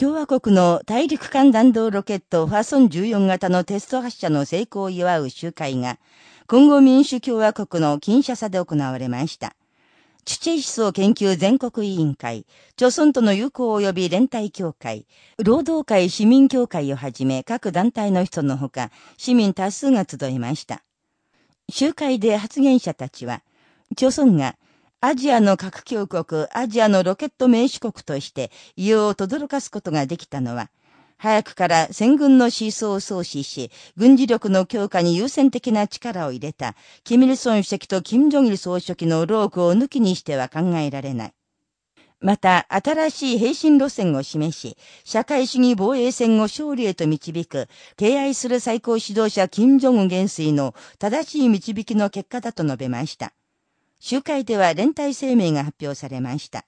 共和国の大陸間弾道ロケットファソン14型のテスト発射の成功を祝う集会が、今後民主共和国の金シャサで行われました。チュチェ思想研究全国委員会、朝村との友好及び連帯協会、労働会市民協会をはじめ各団体の人のほか、市民多数が集いました。集会で発言者たちは、朝村がアジアの核強国、アジアのロケット名手国として、異様を轟かすことができたのは、早くから戦軍の思想を創始し、軍事力の強化に優先的な力を入れた、キミルソン主席とキム・ジョギル総書記の労苦を抜きにしては考えられない。また、新しい平身路線を示し、社会主義防衛戦を勝利へと導く、敬愛する最高指導者金正恩元帥の正しい導きの結果だと述べました。集会では連帯声明が発表されました。